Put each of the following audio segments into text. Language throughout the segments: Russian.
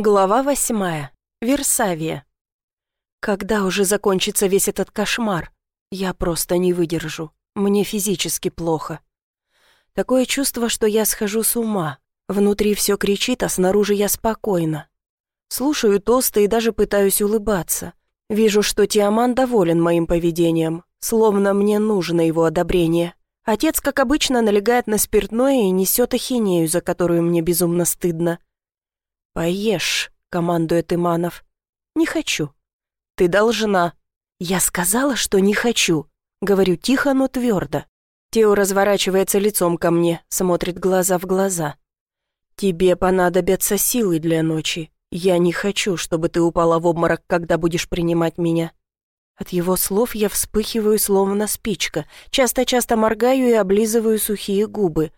Глава восьмая. Версавия. Когда уже закончится весь этот кошмар? Я просто не выдержу. Мне физически плохо. Такое чувство, что я схожу с ума. Внутри все кричит, а снаружи я спокойна. Слушаю тосты и даже пытаюсь улыбаться. Вижу, что Тиаман доволен моим поведением, словно мне нужно его одобрение. Отец, как обычно, налегает на спиртное и несет ахинею, за которую мне безумно стыдно. «Поешь», — командует Иманов. «Не хочу». «Ты должна». «Я сказала, что не хочу». Говорю тихо, но твердо. Тео разворачивается лицом ко мне, смотрит глаза в глаза. «Тебе понадобятся силы для ночи. Я не хочу, чтобы ты упала в обморок, когда будешь принимать меня». От его слов я вспыхиваю, словно спичка, часто-часто моргаю и облизываю сухие губы.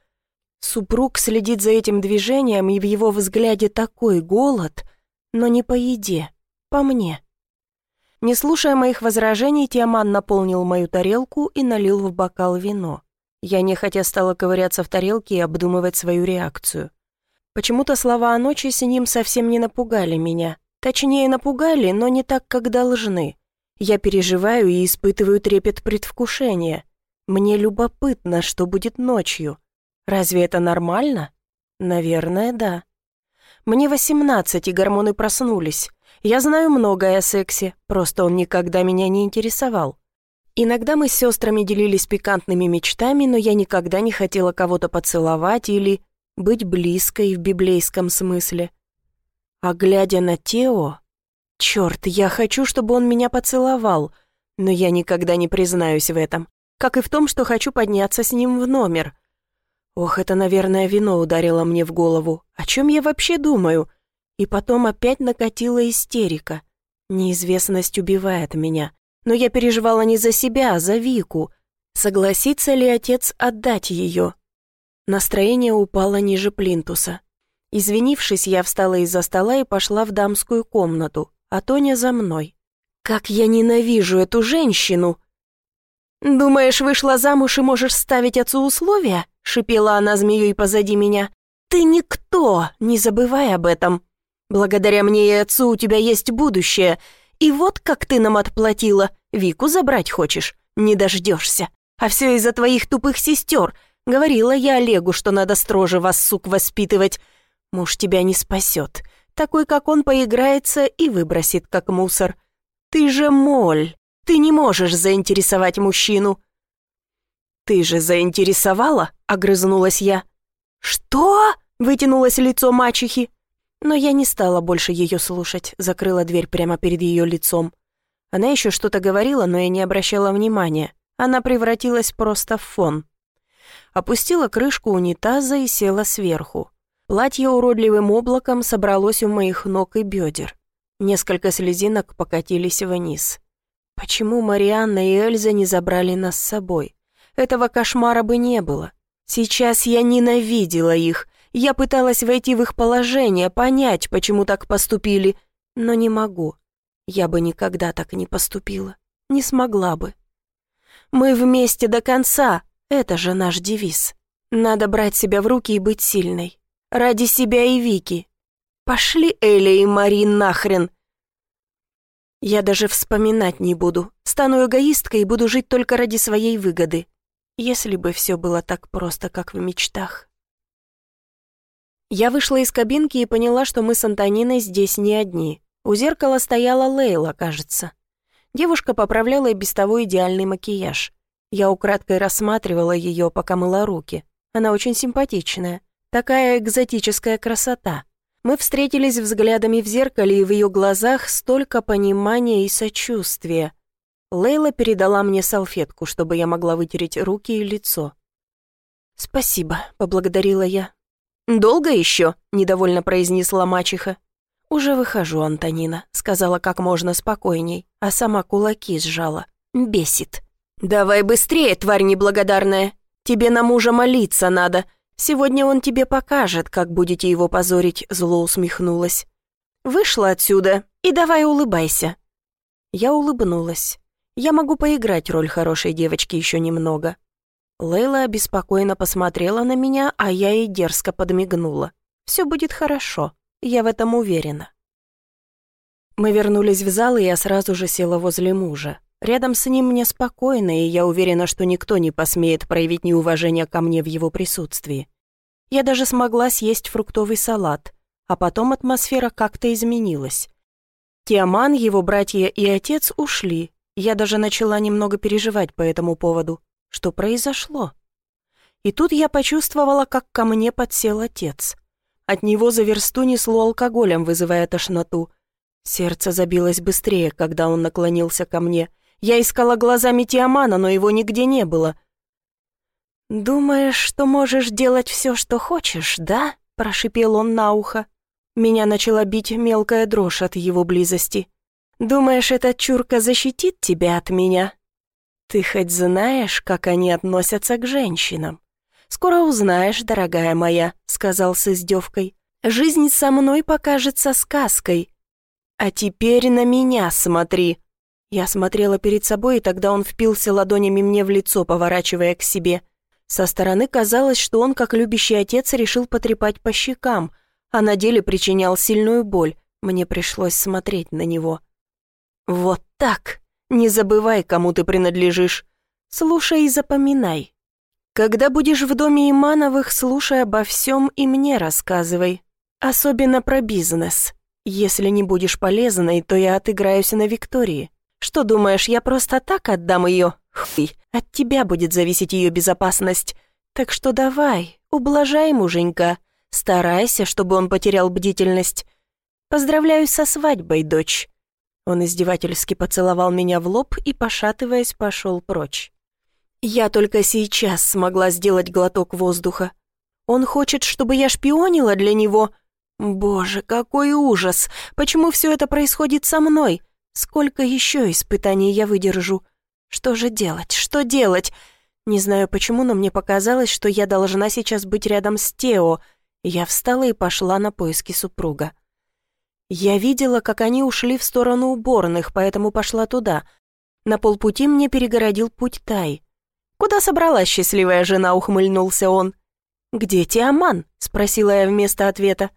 Супруг следит за этим движением, и в его взгляде такой голод, но не по еде, по мне. Не слушая моих возражений, Тиаман наполнил мою тарелку и налил в бокал вино. Я нехотя стала ковыряться в тарелке и обдумывать свою реакцию. Почему-то слова о ночи с ним совсем не напугали меня. Точнее, напугали, но не так, как должны. Я переживаю и испытываю трепет предвкушения. Мне любопытно, что будет ночью. Разве это нормально? Наверное, да. Мне восемнадцать, и гормоны проснулись. Я знаю многое о сексе, просто он никогда меня не интересовал. Иногда мы с сестрами делились пикантными мечтами, но я никогда не хотела кого-то поцеловать или быть близкой в библейском смысле. А глядя на Тео... Черт, я хочу, чтобы он меня поцеловал, но я никогда не признаюсь в этом, как и в том, что хочу подняться с ним в номер. Ох, это, наверное, вино ударило мне в голову. О чем я вообще думаю? И потом опять накатила истерика. Неизвестность убивает меня. Но я переживала не за себя, а за Вику. Согласится ли отец отдать ее? Настроение упало ниже плинтуса. Извинившись, я встала из-за стола и пошла в дамскую комнату, а Тоня за мной. «Как я ненавижу эту женщину!» «Думаешь, вышла замуж и можешь ставить отцу условия?» — шипела она змеей позади меня. «Ты никто, не забывай об этом. Благодаря мне и отцу у тебя есть будущее. И вот как ты нам отплатила. Вику забрать хочешь? Не дождешься. А все из-за твоих тупых сестер. Говорила я Олегу, что надо строже вас, сук, воспитывать. Муж тебя не спасет. Такой, как он, поиграется и выбросит, как мусор. Ты же моль. Ты не можешь заинтересовать мужчину. «Ты же заинтересовала?» — огрызнулась я. «Что?» — вытянулось лицо мачехи. Но я не стала больше ее слушать, закрыла дверь прямо перед ее лицом. Она еще что-то говорила, но я не обращала внимания. Она превратилась просто в фон. Опустила крышку унитаза и села сверху. Платье уродливым облаком собралось у моих ног и бедер. Несколько слезинок покатились вниз. Почему Марианна и Эльза не забрали нас с собой? Этого кошмара бы не было. Сейчас я ненавидела их, я пыталась войти в их положение, понять, почему так поступили, но не могу. Я бы никогда так не поступила. Не смогла бы. Мы вместе до конца. Это же наш девиз. Надо брать себя в руки и быть сильной. Ради себя и Вики. Пошли Эля и Мари нахрен. Я даже вспоминать не буду. Стану эгоисткой и буду жить только ради своей выгоды. Если бы все было так просто, как в мечтах. Я вышла из кабинки и поняла, что мы с Антониной здесь не одни. У зеркала стояла Лейла, кажется. Девушка поправляла и без того идеальный макияж. Я украдкой рассматривала ее, пока мыла руки. Она очень симпатичная. Такая экзотическая красота. Мы встретились взглядами в зеркале, и в ее глазах столько понимания и сочувствия. Лейла передала мне салфетку, чтобы я могла вытереть руки и лицо. «Спасибо», — поблагодарила я. «Долго еще?» — недовольно произнесла мачеха. «Уже выхожу, Антонина», — сказала как можно спокойней, а сама кулаки сжала. «Бесит». «Давай быстрее, тварь неблагодарная. Тебе на мужа молиться надо. Сегодня он тебе покажет, как будете его позорить», — зло усмехнулась. «Вышла отсюда и давай улыбайся». Я улыбнулась. Я могу поиграть роль хорошей девочки еще немного. Лейла обеспокоенно посмотрела на меня, а я ей дерзко подмигнула. «Все будет хорошо. я в этом уверена. Мы вернулись в зал, и я сразу же села возле мужа. Рядом с ним мне спокойно, и я уверена, что никто не посмеет проявить неуважение ко мне в его присутствии. Я даже смогла съесть фруктовый салат, а потом атмосфера как-то изменилась. Тиаман, его братья и отец ушли. Я даже начала немного переживать по этому поводу. Что произошло? И тут я почувствовала, как ко мне подсел отец. От него за версту несло алкоголем, вызывая тошноту. Сердце забилось быстрее, когда он наклонился ко мне. Я искала глазами Тиамана, но его нигде не было. «Думаешь, что можешь делать все, что хочешь, да?» – прошипел он на ухо. Меня начала бить мелкая дрожь от его близости. «Думаешь, эта чурка защитит тебя от меня? Ты хоть знаешь, как они относятся к женщинам?» «Скоро узнаешь, дорогая моя», — сказал с издевкой. «Жизнь со мной покажется сказкой. А теперь на меня смотри». Я смотрела перед собой, и тогда он впился ладонями мне в лицо, поворачивая к себе. Со стороны казалось, что он, как любящий отец, решил потрепать по щекам, а на деле причинял сильную боль. Мне пришлось смотреть на него. «Вот так! Не забывай, кому ты принадлежишь. Слушай и запоминай. Когда будешь в доме Имановых, слушай обо всем и мне рассказывай. Особенно про бизнес. Если не будешь полезной, то я отыграюсь на Виктории. Что думаешь, я просто так отдам ее? Хуй, от тебя будет зависеть ее безопасность. Так что давай, ублажай муженька. Старайся, чтобы он потерял бдительность. Поздравляю со свадьбой, дочь». Он издевательски поцеловал меня в лоб и, пошатываясь, пошел прочь. Я только сейчас смогла сделать глоток воздуха. Он хочет, чтобы я шпионила для него. Боже, какой ужас! Почему все это происходит со мной? Сколько еще испытаний я выдержу? Что же делать? Что делать? Не знаю почему, но мне показалось, что я должна сейчас быть рядом с Тео. Я встала и пошла на поиски супруга. Я видела, как они ушли в сторону уборных, поэтому пошла туда. На полпути мне перегородил путь Тай. «Куда собралась счастливая жена?» — ухмыльнулся он. «Где Тиаман?» — спросила я вместо ответа.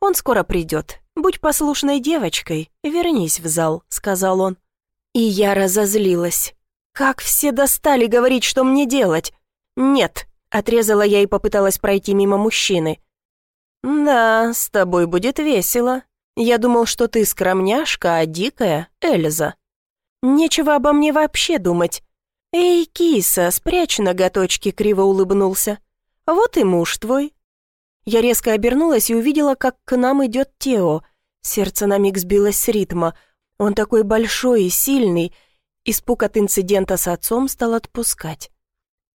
«Он скоро придет. Будь послушной девочкой, вернись в зал», — сказал он. И я разозлилась. «Как все достали говорить, что мне делать?» «Нет», — отрезала я и попыталась пройти мимо мужчины. «Да, с тобой будет весело. Я думал, что ты скромняшка, а дикая — Эльза. Нечего обо мне вообще думать. «Эй, киса, спрячь ноготочки», — криво улыбнулся. «Вот и муж твой». Я резко обернулась и увидела, как к нам идет Тео. Сердце на миг сбилось с ритма. Он такой большой и сильный. Испуг от инцидента с отцом стал отпускать.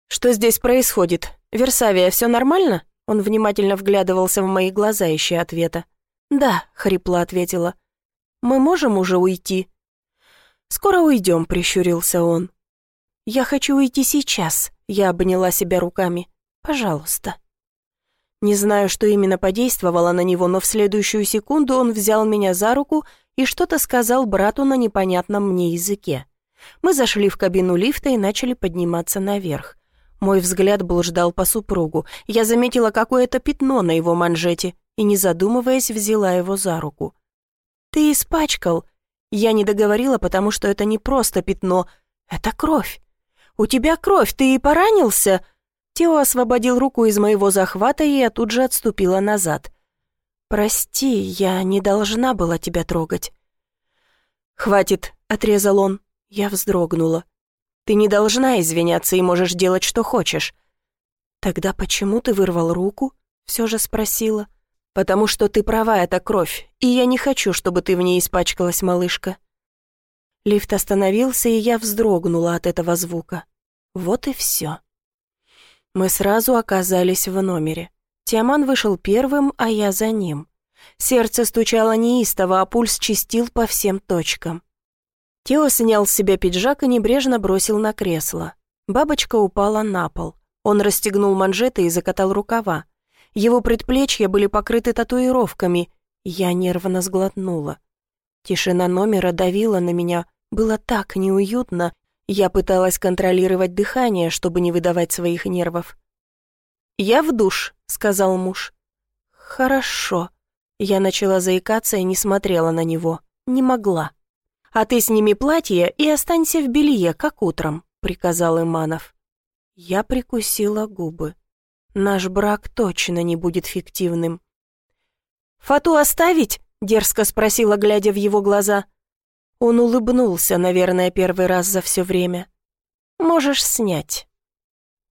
«Что здесь происходит? Версавия, все нормально?» Он внимательно вглядывался в мои глаза, ища ответа. «Да», — хрипло ответила. «Мы можем уже уйти?» «Скоро уйдем», — прищурился он. «Я хочу уйти сейчас», — я обняла себя руками. «Пожалуйста». Не знаю, что именно подействовало на него, но в следующую секунду он взял меня за руку и что-то сказал брату на непонятном мне языке. Мы зашли в кабину лифта и начали подниматься наверх. Мой взгляд блуждал по супругу. Я заметила какое-то пятно на его манжете и, не задумываясь, взяла его за руку. «Ты испачкал!» Я не договорила, потому что это не просто пятно, это кровь. «У тебя кровь, ты и поранился?» Тео освободил руку из моего захвата, и я тут же отступила назад. «Прости, я не должна была тебя трогать». «Хватит», — отрезал он. Я вздрогнула. «Ты не должна извиняться и можешь делать, что хочешь». «Тогда почему ты вырвал руку?» — все же спросила. «Потому что ты права, это кровь, и я не хочу, чтобы ты в ней испачкалась, малышка». Лифт остановился, и я вздрогнула от этого звука. Вот и все. Мы сразу оказались в номере. Тиаман вышел первым, а я за ним. Сердце стучало неистово, а пульс чистил по всем точкам. Тео снял с себя пиджак и небрежно бросил на кресло. Бабочка упала на пол. Он расстегнул манжеты и закатал рукава. Его предплечья были покрыты татуировками. Я нервно сглотнула. Тишина номера давила на меня. Было так неуютно. Я пыталась контролировать дыхание, чтобы не выдавать своих нервов. «Я в душ», — сказал муж. «Хорошо». Я начала заикаться и не смотрела на него. Не могла. «А ты сними платье и останься в белье, как утром», — приказал Иманов. Я прикусила губы. Наш брак точно не будет фиктивным. «Фату оставить?» — дерзко спросила, глядя в его глаза. Он улыбнулся, наверное, первый раз за все время. «Можешь снять».